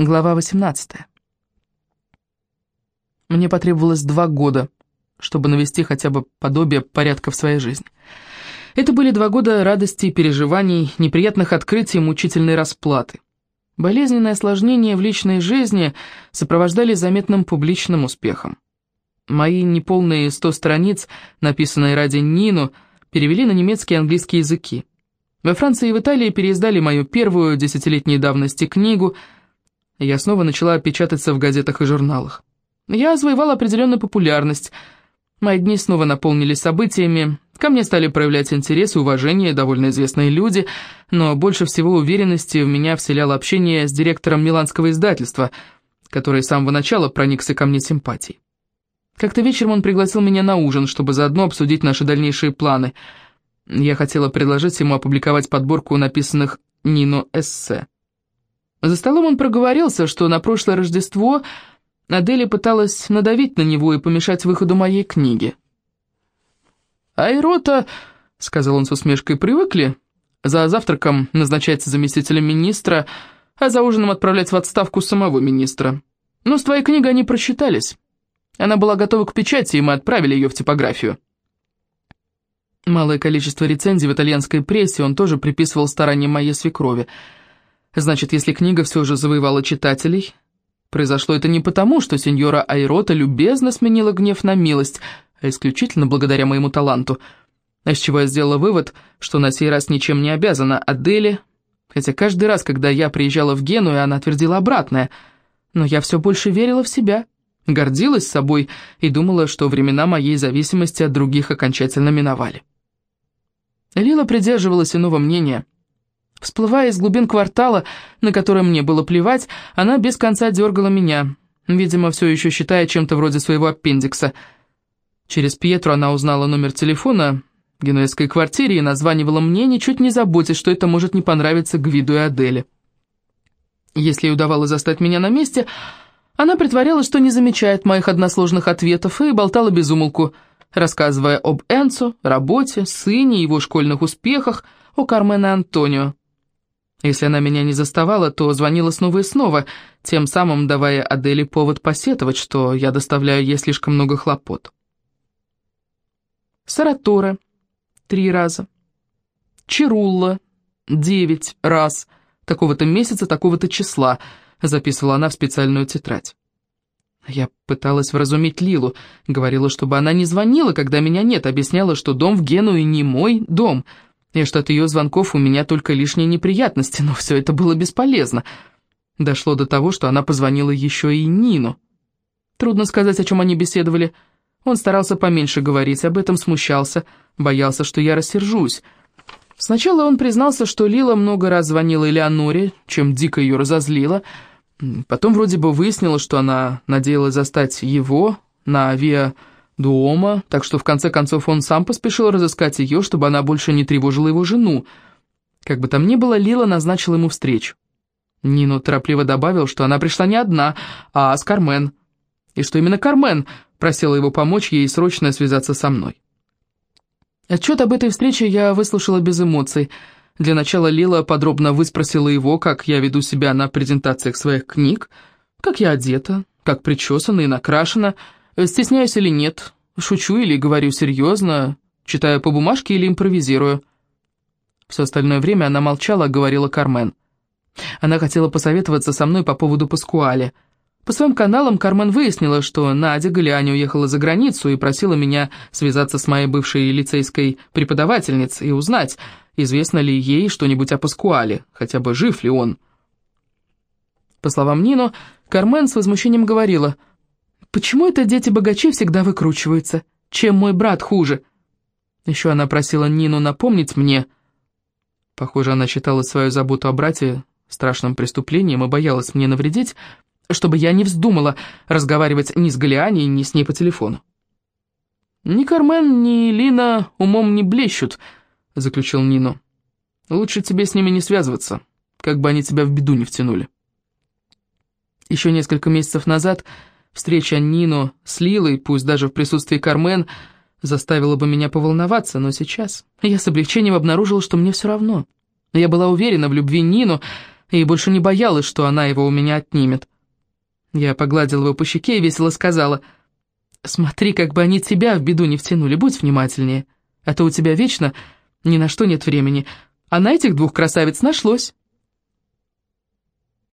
Глава 18. Мне потребовалось два года, чтобы навести хотя бы подобие порядка в своей жизни. Это были два года радости и переживаний, неприятных открытий мучительной расплаты. Болезненные осложнения в личной жизни сопровождались заметным публичным успехом. Мои неполные сто страниц, написанные ради Нину, перевели на немецкий и английский языки. Во Франции и в Италии переиздали мою первую десятилетней давности книгу – я снова начала печататься в газетах и журналах. Я завоевала определенную популярность. Мои дни снова наполнились событиями. Ко мне стали проявлять интерес и уважение довольно известные люди, но больше всего уверенности в меня вселяло общение с директором миланского издательства, который с самого начала проникся ко мне симпатией. Как-то вечером он пригласил меня на ужин, чтобы заодно обсудить наши дальнейшие планы. Я хотела предложить ему опубликовать подборку написанных Нино эссе. За столом он проговорился, что на прошлое Рождество Адели пыталась надавить на него и помешать выходу моей книги. «Айрота», — сказал он с усмешкой, — «привыкли за завтраком назначать заместителем министра, а за ужином отправлять в отставку самого министра. Но с твоей книгой они просчитались. Она была готова к печати, и мы отправили ее в типографию». Малое количество рецензий в итальянской прессе он тоже приписывал стараниям моей свекрови — Значит, если книга все же завоевала читателей, произошло это не потому, что сеньора Айрота любезно сменила гнев на милость, а исключительно благодаря моему таланту. А с чего я сделала вывод, что на сей раз ничем не обязана Аделе, хотя каждый раз, когда я приезжала в Геную, она твердила обратное. Но я все больше верила в себя, гордилась собой и думала, что времена моей зависимости от других окончательно миновали. Лила придерживалась иного мнения – Всплывая из глубин квартала, на который мне было плевать, она без конца дергала меня, видимо, все еще считая чем-то вроде своего аппендикса. Через Пьетру она узнала номер телефона в генуэзской квартире и названивала мне, ничуть не заботясь, что это может не понравиться Гвиду и Аделе. Если ей удавалось застать меня на месте, она притворялась, что не замечает моих односложных ответов и болтала без умолку, рассказывая об Энцо, работе, сыне, его школьных успехах, о Кармен и Антонио. Если она меня не заставала, то звонила снова и снова, тем самым давая Аделе повод посетовать, что я доставляю ей слишком много хлопот. Саратора — три раза. Чирулла — девять раз. Такого-то месяца, такого-то числа, записывала она в специальную тетрадь. Я пыталась вразумить Лилу, говорила, чтобы она не звонила, когда меня нет, объясняла, что дом в Генуе не мой дом — что от ее звонков у меня только лишние неприятности, но все это было бесполезно. Дошло до того, что она позвонила еще и Нину. Трудно сказать, о чем они беседовали. Он старался поменьше говорить, об этом смущался, боялся, что я рассержусь. Сначала он признался, что Лила много раз звонила Элеоноре, чем дико ее разозлила. Потом вроде бы выяснилось, что она надеялась застать его на авиа дома, так что в конце концов он сам поспешил разыскать ее, чтобы она больше не тревожила его жену. Как бы там ни было, Лила назначила ему встречу. Нино торопливо добавил, что она пришла не одна, а с Кармен, и что именно Кармен просила его помочь ей срочно связаться со мной. Отчет об этой встрече я выслушала без эмоций. Для начала Лила подробно выспросила его, как я веду себя на презентациях своих книг, как я одета, как причесана и накрашена, Стесняюсь или нет, шучу или говорю серьезно, читаю по бумажке или импровизирую. Все остальное время она молчала, говорила Кармен. Она хотела посоветоваться со мной по поводу Паскуали. По своим каналам Кармен выяснила, что Надя Галиани уехала за границу и просила меня связаться с моей бывшей лицейской преподавательницей и узнать, известно ли ей что-нибудь о Паскуале, хотя бы жив ли он. По словам Нино, Кармен с возмущением говорила – Почему это дети-богачи всегда выкручиваются? Чем мой брат хуже? Еще она просила Нину напомнить мне. Похоже, она считала свою заботу о брате страшным преступлением и боялась мне навредить, чтобы я не вздумала разговаривать ни с Галиани, ни с ней по телефону. «Ни Кармен, ни Лина умом не блещут», — заключил Нину. «Лучше тебе с ними не связываться, как бы они тебя в беду не втянули». Еще несколько месяцев назад Встреча Нино с Лилой, пусть даже в присутствии Кармен, заставила бы меня поволноваться, но сейчас я с облегчением обнаружила, что мне все равно. Я была уверена в любви Нину, и больше не боялась, что она его у меня отнимет. Я погладила его по щеке и весело сказала, «Смотри, как бы они тебя в беду не втянули, будь внимательнее, а то у тебя вечно ни на что нет времени, а на этих двух красавиц нашлось».